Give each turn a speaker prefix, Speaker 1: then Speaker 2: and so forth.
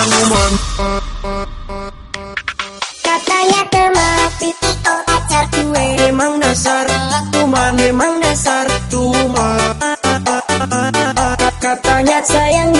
Speaker 1: pengumuman
Speaker 2: Katanya teman pipi oh pacar gue
Speaker 1: Emang dasar tuman emang dasar tuman
Speaker 2: Katanya sayang